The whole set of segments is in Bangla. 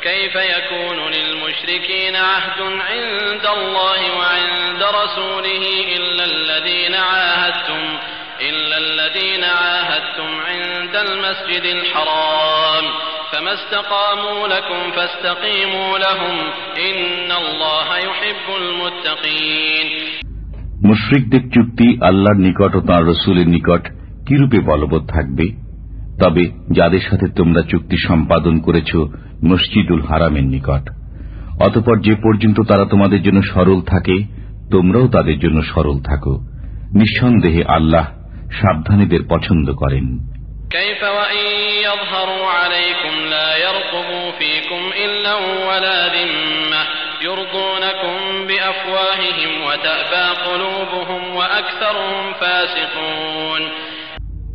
كيف يكون للمشركين عهد عند الله وعند رسوله إلا الذين عاهدتم إلا الذين عاهدتم عند المسجد الحرام فما استقاموا لكم فاستقيموا لهم إن الله يحب المتقين মুশরিকদের চুক্তি আল্লাহর নিকট ও তাঁর রসুলের নিকট কিরূপে বলবৎ থাকবে তবে যাদের সাথে তোমরা চুক্তি সম্পাদন করেছ মসজিদুল হারামের নিকট। অতপর যে পর্যন্ত তারা তোমাদের জন্য সরল থাকে তোমরাও তাদের জন্য সরল থাকো। নিঃসন্দেহে আল্লাহ সাবধানীদের পছন্দ করেন।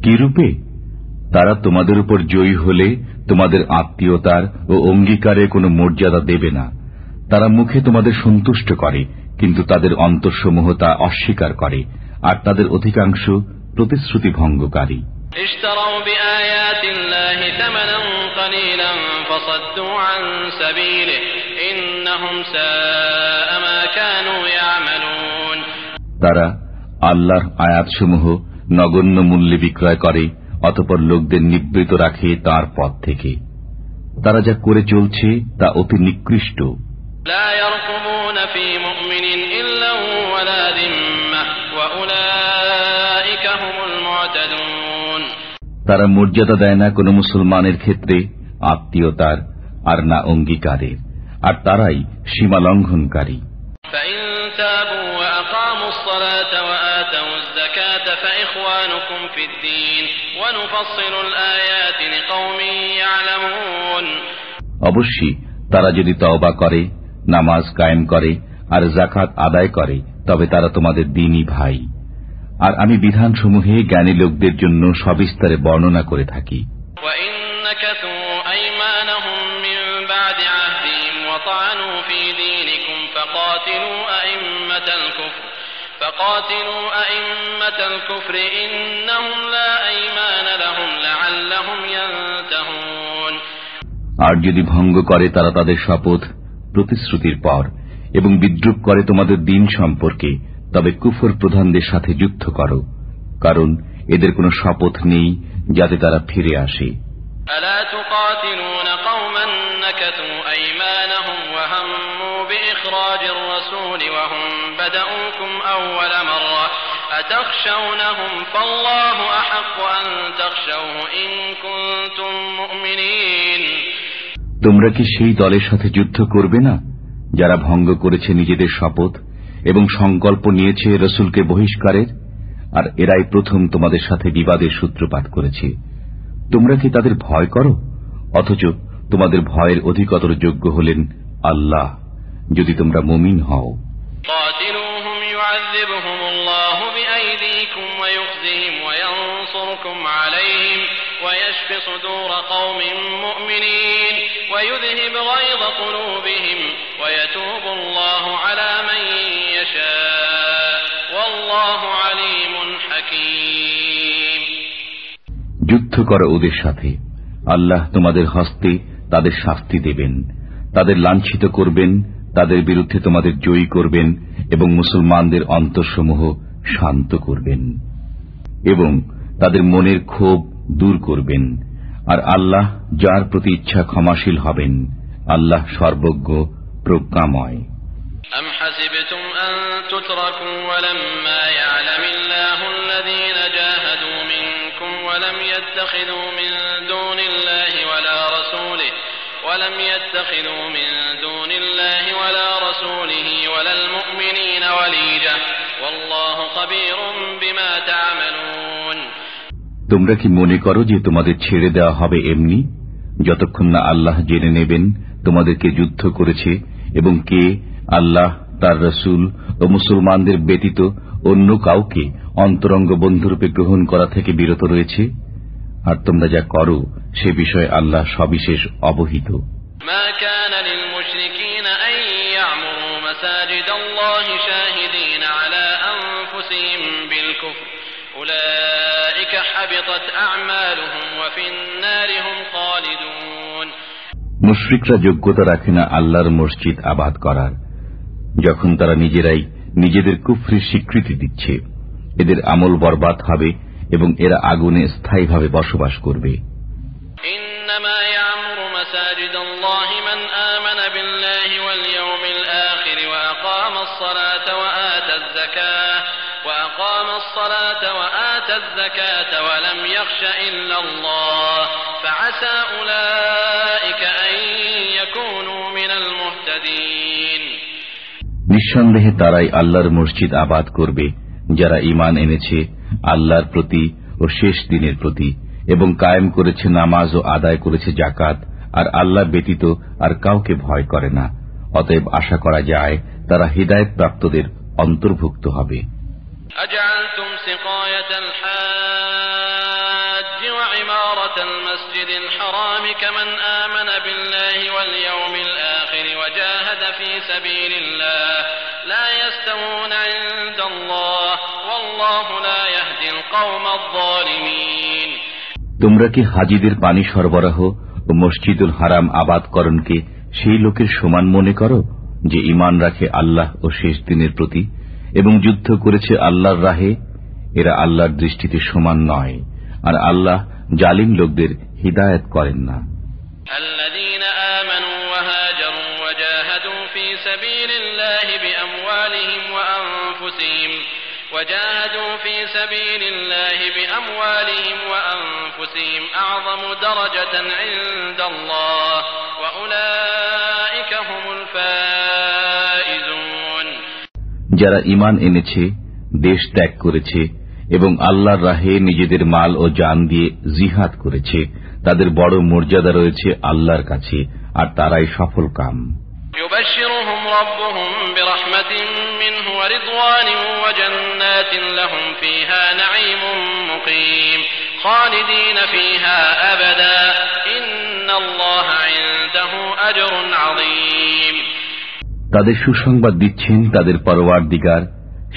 কিরূপে? তারা তোমাদের উপর জয়ী হলে তোমাদের আত্মীয়তার ও অঙ্গীকারে কোনো মর্যাদা দেবে না। তারা মুখে তোমাদের সন্তুষ্ট করে কিন্তু তাদের অন্তঃসমূহ তা অস্বীকার করে আর তাদের অধিকাংশ প্রতিশ্রুতি ভঙ্গকারী তারা আল্লাহর আয়াতসমূহ নগণ্য মূল্যে বিক্রয় করে অতপর লোকদের নিবৃত রাখে তার পথ থেকে। তারা যা করে চলছে তা অতি নিকৃষ্ট। তারা মর্যাদা দেয় না কোন মুসলমানের ক্ষেত্রে আত্মীয়তার আর না অঙ্গীকারের। আর তারাই সীমা লঙ্ঘনকারী। অবশ্যই তারা যদি তওবা করে নামাজ কায়েম করে আর জাকাত আদায় করে তবে তারা তোমাদের দিনই ভাই আর আমি বিধানসমূহে জ্ঞানী লোকদের জন্য সবিস্তারে বর্ণনা করে থাকি وإن نكثوا أيمانهم من بعد عهدهم وطعنوا في دينكم فقاتلوا أئمة الكفر আর যদি ভঙ্গ করে তারা তাদের শপথ প্রতিশ্রুতির পর এবং বিদ্রুপ করে তোমাদের দিন সম্পর্কে তবে কুফর প্রধানদের সাথে যুদ্ধ করো কারণ এদের কোনো শপথ নেই যাতে তারা ফিরে আসে ألا تقاتلون قوما نكثوا أيمانهم وهموا بإخراج الرسول وهم بدأوكم أول مرة أتخشونهم فالله أحق أن تخشوه إن كنتم مؤمنين তোমরা কি সেই দলের সাথে যুদ্ধ করবে না যারা ভঙ্গ করেছে নিজেদের শপথ এবং সংকল্প নিয়েছে রসুলকে বহিষ্কারের আর এরাই প্রথম তোমাদের সাথে বিবাদের সূত্রপাত করেছে তোমরা কি তাদের ভয় করো অথচ তোমাদের ভয়ের অধিকতর যোগ্য হলেন আল্লাহ যদি তোমরা মুমিন হও قاتلوهم يعذبهم الله بأيديكم ويخزهم وينصركم عليهم ويشف صدور قوم مؤمنين ويذهب غيظ قلوبهم ويتوب الله على من يشاء والله عليم حكيم যুদ্ধ করো ওদের সাথে আল্লাহ তোমাদের হস্তে তাদের শাস্তি দেবেন তাদের লাঞ্ছিত করবেন তাদের বিরুদ্ধে তোমাদের জয়ী করবেন এবং মুসলমানদের অন্তঃসমূহ শান্ত করবেন এবং তাদের মনের ক্ষোভ দূর করবেন আর আল্লাহ যার প্রতি ইচ্ছা ক্ষমাশীল হবেন আল্লাহ সর্বজ্ঞ প্রজ্ঞাময় أم حسبتم أن تتركوا ولما يعلم الله الذين جاهدوا منكم ولم يتخذوا من ولم يتخذوا من دون الله ولا رسوله ولا المؤمنين وليجة والله خبير بما تعملون তোমরা কি মনে করো যে তোমাদের ছেড়ে দেওয়া হবে এমনি যতক্ষণ না আল্লাহ জেনে নেবেন তোমাদেরকে যুদ্ধ করেছে এবং কে আল্লাহ তার রসুল ও মুসলমানদের ব্যতীত অন্য কাউকে অন্তরঙ্গ বন্ধুরূপে গ্রহণ করা থেকে বিরত রয়েছে আর তোমরা যা করো সে বিষয়ে আল্লাহ সবিশেষ অবহিত। মুশ্রিকরা যোগ্যতা রাখে না আল্লাহর মসজিদ আবাদ করার। যখন তারা নিজেরাই নিজেদের কুফরি স্বীকৃতি দিচ্ছে এদের আমল বরবাদ হবে এবং এরা আগুনে স্থায়ীভাবে বসবাস করবে। নিঃসন্দেহে তারাই আল্লাহর মসজিদ আবাদ করবে যারা ইমান এনেছে আল্লাহর প্রতি ও শেষ দিনের প্রতি এবং কায়েম করেছে নামাজ ও আদায় করেছে জাকাত আর আল্লাহ ব্যতীত আর কাউকে ভয় করে না অতএব আশা করা যায় তারা হৃদায়ত প্রাপ্তদের অন্তর্ভুক্ত হবে أجعلتم سقاية الحاج وعمارة المسجد الحرام كمن آمن بالله واليوم الآخر وجاهد في سبيل الله لا يستوون عند الله তোমরা কি হাজিদের পানি সরবরাহ ও মসজিদুল হারাম আবাদকরণকে সেই লোকের সমান মনে করো যে ইমান রাখে আল্লাহ ও শেষ দিনের প্রতি এবং যুদ্ধ করেছে আল্লাহর রাহে? এরা আল্লাহর দৃষ্টিতে সমান নয় আর আল্লাহ জালিম লোকদের হিদায়ত করেন না। وجاهدوا في سبيل الله بأموالهم وأنفسهم أعظم درجة عند الله وأولئك هم الفائزون যারা ইমান এনেছে দেশ ত্যাগ করেছে এবং আল্লাহর রাহে নিজেদের মাল ও জান দিয়ে জিহাদ করেছে তাদের বড় মর্যাদা রয়েছে আল্লাহর কাছে আর তারাই সফল কাম ورضوان وجنات لهم فيها نعيم مقيم خالدين فيها أبدا إن الله عنده أجر عظيم তাদের সুসংবাদ দিচ্ছেন তাদের পরওয়ার দিগার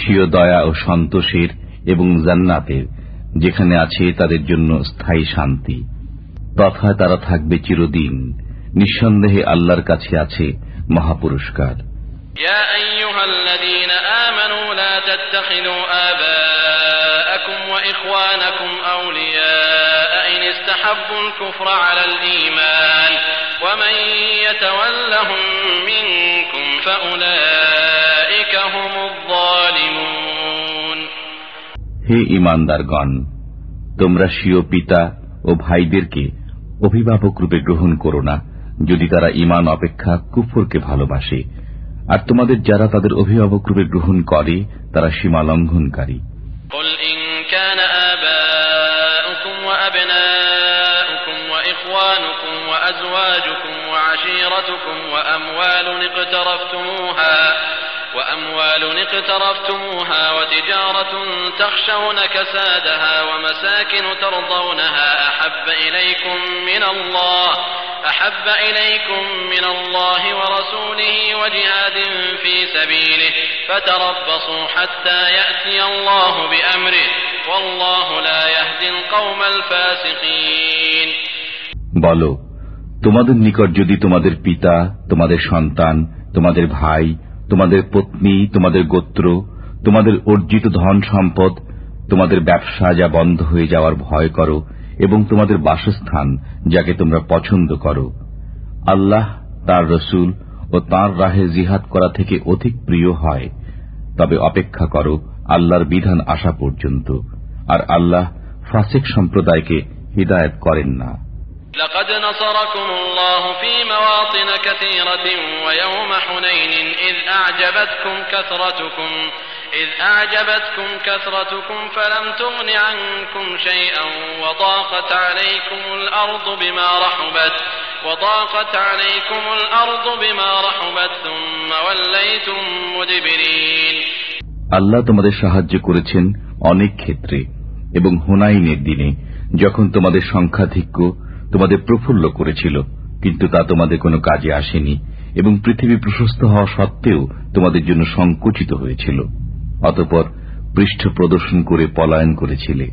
স্বীয় দয়া ও সন্তোষের এবং জান্নাতের যেখানে আছে তাদের জন্য স্থায়ী শান্তি তথা তারা থাকবে চিরদিন নিঃসন্দেহে আল্লাহর কাছে আছে মহাপুরস্কার يا أيها الذين آمنوا لا تتخذوا آباءكم وإخوانكم أولياء إن استحبوا الكفر على الإيمان ومن يتولهم منكم فأولئك هم الظالمون হে ইমানদারগণ তোমরা স্বীয় পিতা ও ভাইদেরকে অভিভাবক রূপে গ্রহণ করো না যদি তারা ইমান অপেক্ষা কুফরকে ভালোবাসে আর তোমাদের যারা তাদের অভিভাবক রূপে গ্রহণ করে তারা সীমা লঙ্ঘনকারী قل إن كان آباؤكم وأبناؤكم وإخوانكم وأزواجكم وعشيرتكم وأموال اقترفتموها وأموال اقترفتموها وتجارة تخشون كسادها ومساكن ترضونها أحب إليكم من الله أحب إليكم من الله ورسوله وجهاد في سبيله فتربصوا حتى يأتي الله بأمره والله لا يهدي القوم الفاسقين বলো তোমাদের নিকট যদি তোমাদের পিতা তোমাদের সন্তান তোমাদের ভাই তোমাদের পত্নী তোমাদের গোত্র তোমাদের অর্জিত ধন সম্পদ তোমাদের ব্যবসা যা বন্ধ হয়ে যাওয়ার ভয় করো এবং তোমাদের বাসস্থান যাকে তোমরা পছন্দ করো আল্লাহ তার রসুল ও তার রাহে জিহাদ করা থেকে অধিক প্রিয় হয় তবে অপেক্ষা করো আল্লাহর বিধান আসা পর্যন্ত আর আল্লাহ ফাসেক সম্প্রদায়কে হিদায়ত করেন না لقد نصركم الله في مواطن كثيرة ويوم حنين إذ أعجبتكم كثرتكم إذ أعجبتكم كثرتكم فلم تغن عنكم شيئا وضاقت عليكم الأرض بما رحبت وضاقت عليكم الأرض بما رحبت ثم وليتم مدبرين আল্লাহ তোমাদের সাহায্য করেছেন অনেক ক্ষেত্রে এবং হুনাইনের দিনে যখন তোমাদের সংখ্যাধিক্য তোমাদের প্রফুল্ল করেছিল কিন্তু তা তোমাদের কোনো কাজে আসেনি এবং পৃথিবী প্রশস্ত হওয়া সত্ত্বেও তোমাদের জন্য সংকুচিত হয়েছিল অতপর পৃষ্ঠ প্রদর্শন করে পলায়ন করেছিলে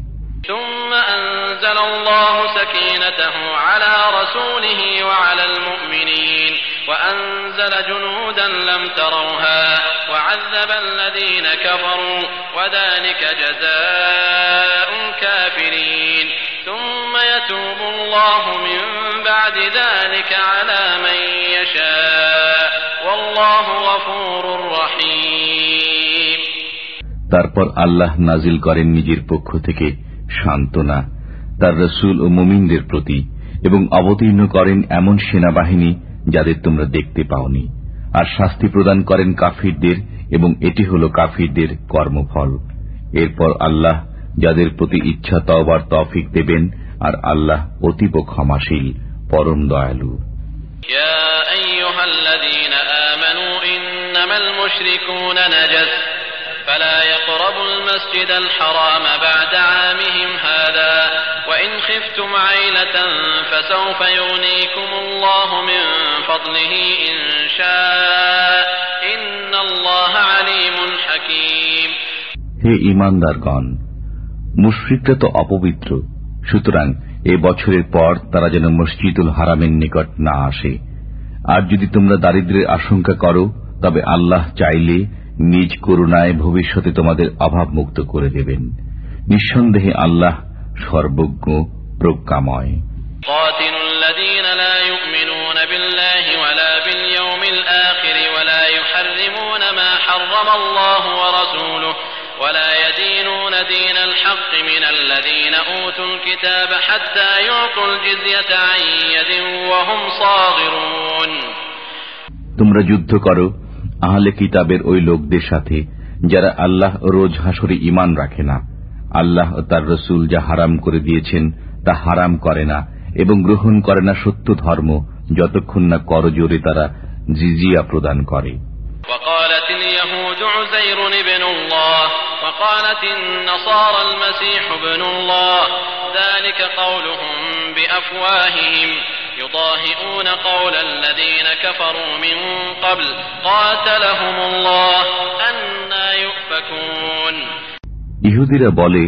ثم فأنزل الله سكينته على رسوله وعلى المؤمنين وأنزل جنودا لم تروها وعذب الذين كفروا وذلك جزاء الكافرين ثم يتوب الله من بعد ذلك على من يشاء والله غفور رحيم তারপর আল্লাহ নাজিল করেন নিজের পক্ষ থেকে সান্ত্বনা তার রসুল ও মুমিনদের প্রতি এবং অবতীর্ণ করেন এমন সেনাবাহিনী যাদের তোমরা দেখতে পাওনি আর শাস্তি প্রদান করেন কাফিরদের এবং এটি হল কাফিরদের কর্মফল এরপর আল্লাহ যাদের প্রতি ইচ্ছা তওবার তফিক দেবেন আর আল্লাহ অতীব ক্ষমাশীল পরম দয়ালু يا أيها الذين آمنوا إنما المشركون نجس فلا يقربوا المسجد الحرام بعد عامهم هذا وإن خفتم عيلة فسوف يغنيكم الله من فضله إن شاء إن الله عليم حكيم হে ইমানদারগণ মুশ্রিকরা তো অপবিত্র সুতরাং এ বছরের পর তারা যেন মসজিদুল হারামের নিকট না আসে আর যদি তোমরা দারিদ্রের আশঙ্কা করো তবে আল্লাহ চাইলে নিজ করুণায় ভবিষ্যতে তোমাদের অভাব মুক্ত করে দেবেন নিঃসন্দেহে আল্লাহ সর্বজ্ঞ প্রজ্ঞাময় قاتلوا الذين لا يؤمنون بالله ولا باليوم الآخر ولا يحرمون ما حرم الله ورسوله ولا يدينون دين الحق من الذين أوتوا الكتاب حتى يعطوا الجزية عن يد وهم صاغرون তোমরা যুদ্ধ করো আহলে কিতাবের ওই লোকদের সাথে যারা আল্লাহ ও রোজ হাসরে ইমান রাখে না আল্লাহ ও তার রসুল যা হারাম করে দিয়েছেন তা হারাম করে না এবং গ্রহণ করে না সত্য ধর্ম যতক্ষণ না করজোরে তারা জিজিয়া প্রদান করে وقالت اليهود عزير ابن الله وقالت النصارى المسيح ابن الله ذلك قولهم بأفواههم يضاهئون قول الذين كفروا من قبل قاتلهم الله أنا يؤفكون ইহুদিরা বলে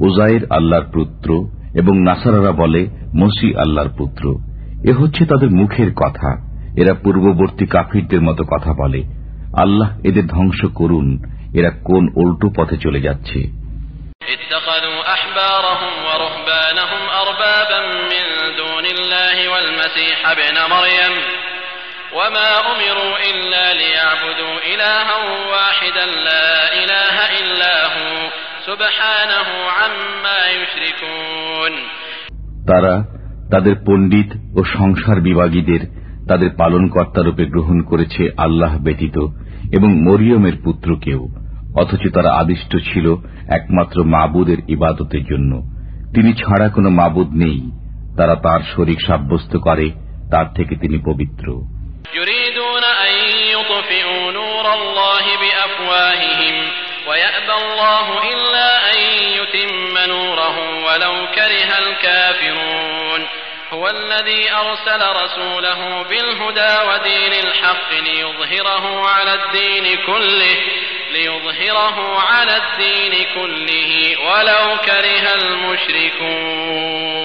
ওজাইর আল্লাহর পুত্র এবং নাসারারা বলে মসি আল্লাহর পুত্র এ হচ্ছে তাদের মুখের কথা এরা পূর্ববর্তী কাফিরদের মতো কথা বলে আল্লাহ এদের ধ্বংস করুন এরা কোন উল্টো পথে চলে যাচ্ছে والمسيح ابن مريم وما أمروا إلا ليعبدوا إلها واحدا لا إله إلا هو سبحانه عما يشركون তারা তাদের পণ্ডিত ও সংসার বিভাগীদের তাদের পালনকর্তারূপে গ্রহণ করেছে আল্লাহ ব্যতীত এবং মরিয়মের পুত্রকেও অথচ তারা আদিষ্ট ছিল একমাত্র মাবুদের ইবাদতের জন্য তিনি ছাড়া কোনো মাবুদ নেই তারা তার শরীর সাব্যস্ত করে তার থেকে তিনি পবিত্র يريدون أن يطفئوا نور الله بأفواههم ويأبى الله إلا أن يتم نوره ولو كره الكافرون هو الذي أرسل رسوله بالهدى ودين الحق ليظهره على الدين كله ليظهره على الدين كله ولو كره المشركون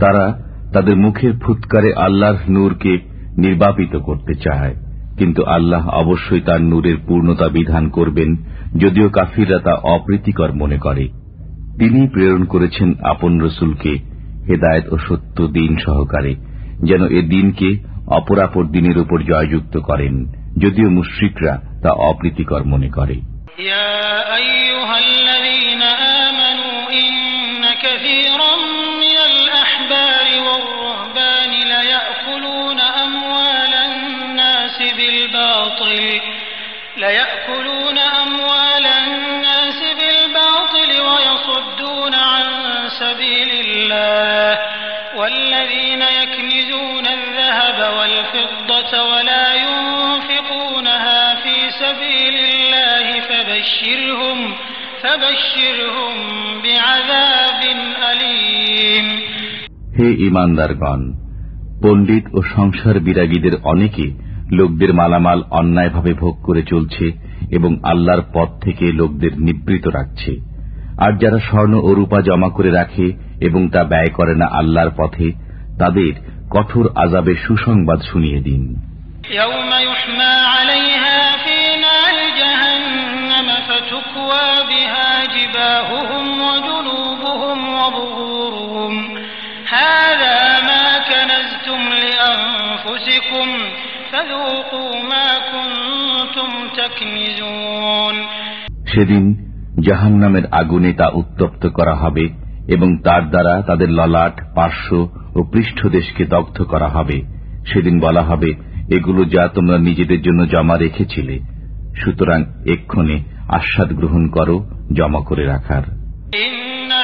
তারা তাদের মুখের ফুৎকারে আল্লাহর নূরকে নির্বাপিত করতে চায় কিন্তু আল্লাহ অবশ্যই তার নূরের পূর্ণতা বিধান করবেন যদিও কাফিররা তা অপ্রীতিকর মনে করে তিনি প্রেরণ করেছেন আপন রসুলকে হেদায়ত ও সত্য দিন সহকারে যেন এ দিনকে অপরাপর দিনের উপর জয়যুক্ত করেন যদিও মুশ্রিকরা তা অপ্রীতিকর মনে করে يا أيها الذين آمنوا إن كثيرا بالباطل ليأكلون أموال الناس بالباطل ويصدون عن سبيل الله والذين يكنزون الذهب والفضة ولا ينفقونها في سبيل الله فبشرهم فبشرهم بعذاب أليم হে ইমানদারগণ পণ্ডিত ও সংসার বিরাগীদের অনেকে লোকদের মালামাল অন্যায়ভাবে ভোগ করে চলছে এবং আল্লাহর পথ থেকে লোকদের নিবৃত রাখছে আর যারা স্বর্ণ ও রূপা জমা করে রাখে এবং তা ব্যয় করে না আল্লাহর পথে তাদের কঠোর আজাবে সুসংবাদ শুনিয়ে দিন يوم يحمى عليها في نار جهنم فتكوى بها جباههم وجنوبهم وظهورهم هذا ما كنزتم لأنفسكم সেদিন জাহান নামের আগুনে তা উত্তপ্ত করা হবে এবং তার দ্বারা তাদের ললাট পার্শ্ব ও পৃষ্ঠদেশকে দগ্ধ করা হবে। সেদিন বলা হবে এগুলো যা তোমরা নিজেদের জন্য জমা রেখেছিলে সুতরাং এক্ষণে আস্বাদ গ্রহণ করো জমা করে রাখার। ইন্না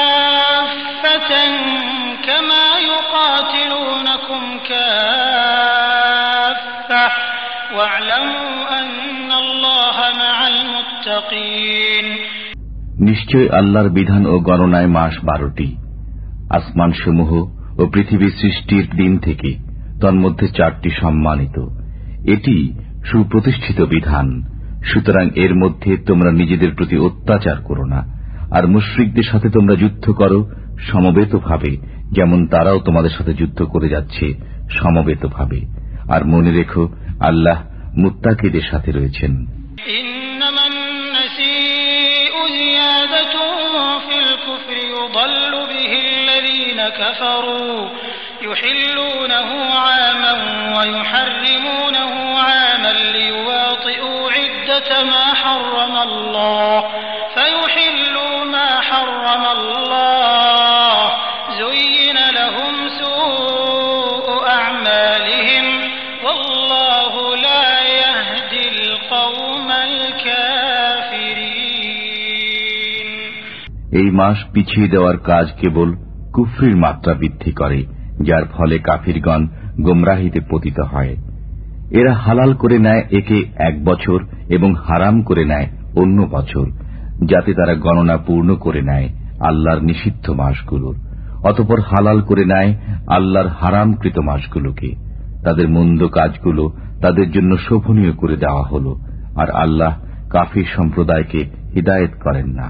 নিশ্চয় আল্লাহর বিধান ও গণনায় মাস বারোটি। আসমানসমূহ ও পৃথিবী সৃষ্টির দিন থেকে তন্মধ্যে চারটি সম্মানিত। এটি সুপ্রতিষ্ঠিত বিধান। সুতরাং এর মধ্যে তোমরা নিজেদের প্রতি অত্যাচার করো না, আর মুশ্রিকদের সাথে তোমরা যুদ্ধ করো সমবেতভাবে, যেমন তারাও তোমাদের সাথে যুদ্ধ করে যাচ্ছে সমবেতভাবে। আর মনে রেখো আল্লাহ মুত্তাকিদের সাথে রয়েছেন إنما النسيء زيادة في الكفر يضل به الذين كفروا يحلونه عاما ويحرمونه عاما ليواطئوا عدة ما حرم الله فيحلوا ما حرم الله মাস পিছিয়ে দেওয়ার কাজ কেবল কুফরির মাত্রা বৃদ্ধি করে, যার ফলে কাফিরগণ গোমরাহিতে পতিত হয়। এরা হালাল করে নেয় একে এক বছর এবং হারাম করে নেয় অন্য বছর, যাতে তারা গণনা পূর্ণ করে নেয় আল্লাহর নিষিদ্ধ মাসগুলোর। অতপর হালাল করে নেয় আল্লাহর হারামকৃত মাসগুলোকে। তাদের মন্দ কাজগুলো তাদের জন্য শোভনীয় করে দেওয়া হল, আর আল্লাহ কাফির সম্প্রদায়কে হিদায়ত করেন না।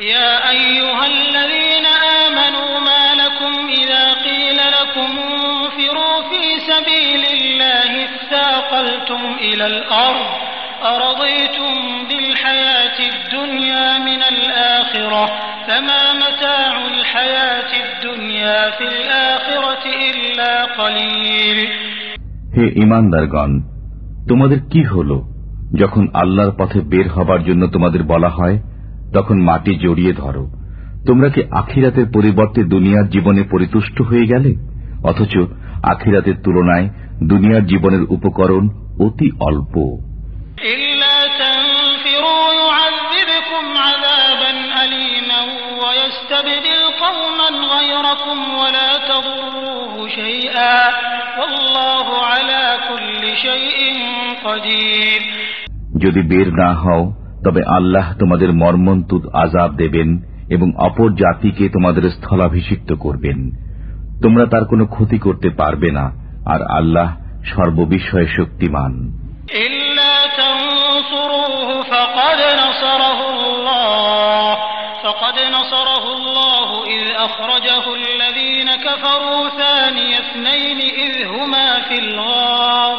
يا أيها الذين آمنوا ما لكم إذا قيل لكم انفروا في سبيل الله اثاقلتم إلى الأرض أرضيتم بالحياة الدنيا من الآخرة فما متاع الحياة الدنيا في الآخرة إلا قليل হে ইমানদারগণ তোমাদের কি হল যখন আল্লাহর পথে বের হবার জন্য তোমাদের বলা হয় তখন মাটি জড়িয়ে ধরো। তোমরা কি আখিরাতের পরিবর্তে দুনিয়ার জীবনে পরিতুষ্ট হয়ে গেলে? অথচ আখিরাতের তুলনায় দুনিয়ার জীবনের উপকরণ অতি অল্প। যদি বের না হও তবে আল্লাহ তোমাদের মর্মন্তুদ আজাব দেবেন এবং অপর জাতিকে তোমাদের স্থলাভিষিক্ত করবেন তোমরা তার কোনো ক্ষতি করতে পারবে না আর আল্লাহ সর্ববিষয়ে শক্তিমান إلا تنصروه فقد نصره الله فقد نصره الله إذ أخرجه الذين كفروا ثاني اثنين إذ هما في الغار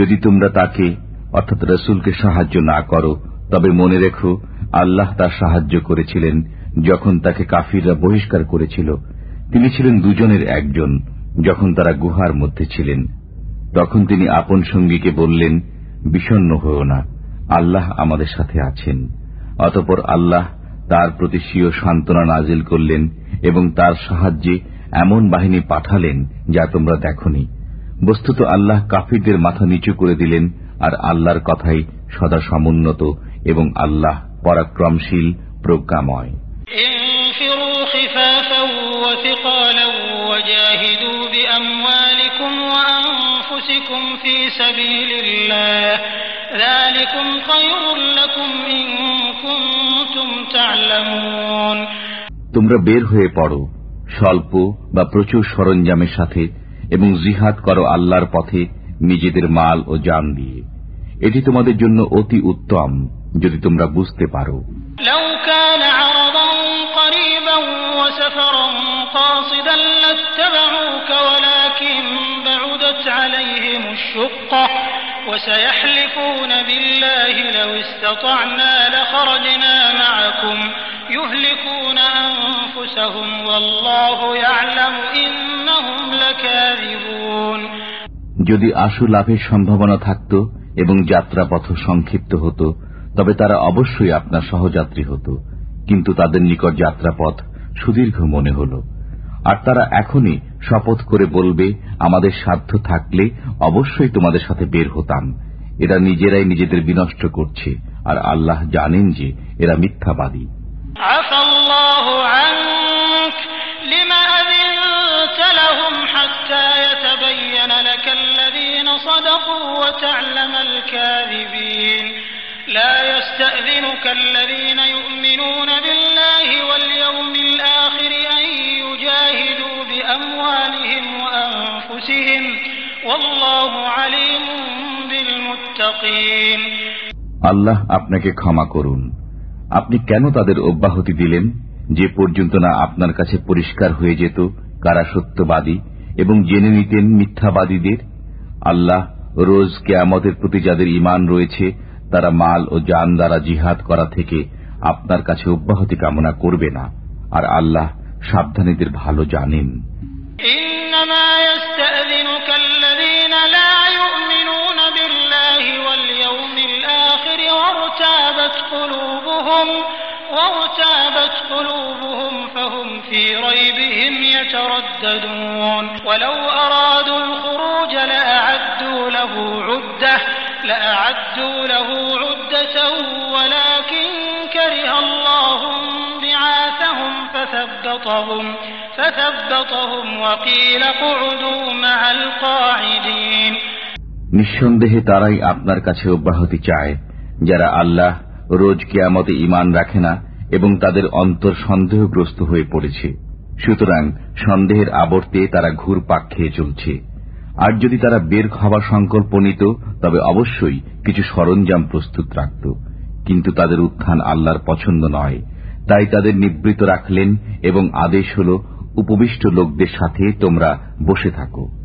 যদি তোমরা তাকে, অর্থাৎ রসুলকে সাহায্য না করো, তবে মনে রেখো, আল্লাহ তার সাহায্য করেছিলেন যখন তাকে কাফিররা বহিষ্কার করেছিল। তিনি ছিলেন দুজনের একজন, যখন তারা গুহার মধ্যে ছিলেন। তখন তিনি আপন সঙ্গীকে বললেন বিষণ্ন হও না, আল্লাহ আমাদের সাথে আছেন। অতপর আল্লাহ তার প্রতি স্বীয় সান্ত্বনা নাজিল করলেন এবং তার সাহায্যে এমন বাহিনী পাঠালেন যা তোমরা দেখনি। বস্তুত আল্লাহ কাফিরদের মাথা নিচু করে দিলেন আর আল্লাহর কথাই সদা সমুন্নত এবং আল্লাহ পরাক্রমশীল প্রজ্ঞাময়। তোমরা বের হয়ে পড়ো স্বল্প বা প্রচুর সরঞ্জামের সাথে এবং জিহাদ করো আল্লাহর পথে নিজেদের মাল ও যান দিয়ে। এটি তোমাদের জন্য অতি উত্তম, যদি তোমরা বুঝতে পারো। وسفرا قاصدا لاتبعوك ولكن بعدت عليهم الشقة وسيحلفون بالله لو استطعنا لخرجنا معكم يهلكون أنفسهم والله يعلم إنهم لكاذبون যদি আশু লাভের সম্ভাবনা থাকত এবং যাত্রাপথ সংক্ষিপ্ত হতো তবে তারা অবশ্যই আপনার সহযাত্রী হতো কিন্তু তাদের নিকট যাত্রাপথ সুদীর্ঘ মনে হল আর তারা এখনই শপথ করে বলবে আমাদের সাধ্য থাকলে অবশ্যই তোমাদের সাথে বের হতাম এরা নিজেরাই নিজেদের বিনষ্ট করছে আর আল্লাহ জানেন যে এরা মিথ্যাবাদী عفى الله عنك لم أذنت لهم حتى يتبين لك الذين صدقوا وتعلم الكاذبين لا يستأذنك الذين يؤمنون بالله واليوم الآخر أن يجاهدوا بأموالهم وأنفسهم والله عليم بالمتقين আল্লাহ আপনাকে ক্ষমা করুন আপনি কেন তাদের অব্যাহতি দিলেন যে পর্যন্ত না আপনার কাছে পরিষ্কার হয়ে যেত কারা সত্যবাদী এবং জেনে নিতেন মিথ্যাবাদীদের আল্লাহ রোজ কেয়ামতের প্রতি যাদের ইমান রয়েছে তারা মাল ও যান দ্বারা জিহাদ করা থেকে আপনার কাছে অব্যাহতি কামনা করবে না আর আল্লাহ সাবধানীদের ভালো জানেন إنما يستأذنك الذين لا يؤمنون بالله واليوم الآخر وارتابت قلوبهم وارتابت قلوبهم فهم في ريبهم يترددون ولو أرادوا الخروج لأعدوا له عدة لأعدوا له عدة ولكن كره الله بعاثهم فثبطهم فثبطهم وقيل اقعدوا مع القاعدين নিঃসন্দেহে তারাই আপনার কাছে অব্যাহতি চায় যারা আল্লাহ রোজ কেয়ামতে ইমান রাখে না এবং তাদের অন্তর সন্দেহগ্রস্ত হয়ে পড়েছে সুতরাং সন্দেহের আবর্তে তারা ঘুর পাক খেয়ে চলছে আর যদি তারা বের খাওয়া সংকল্প নিত, তবে অবশ্যই কিছু সরঞ্জাম প্রস্তুত রাখত। কিন্তু তাদের উত্থান আল্লাহর পছন্দ নয়। তাই তাদের নিবৃত রাখলেন এবং আদেশ হল, উপবিষ্ট লোকদের সাথে তোমরা বসে থাকো।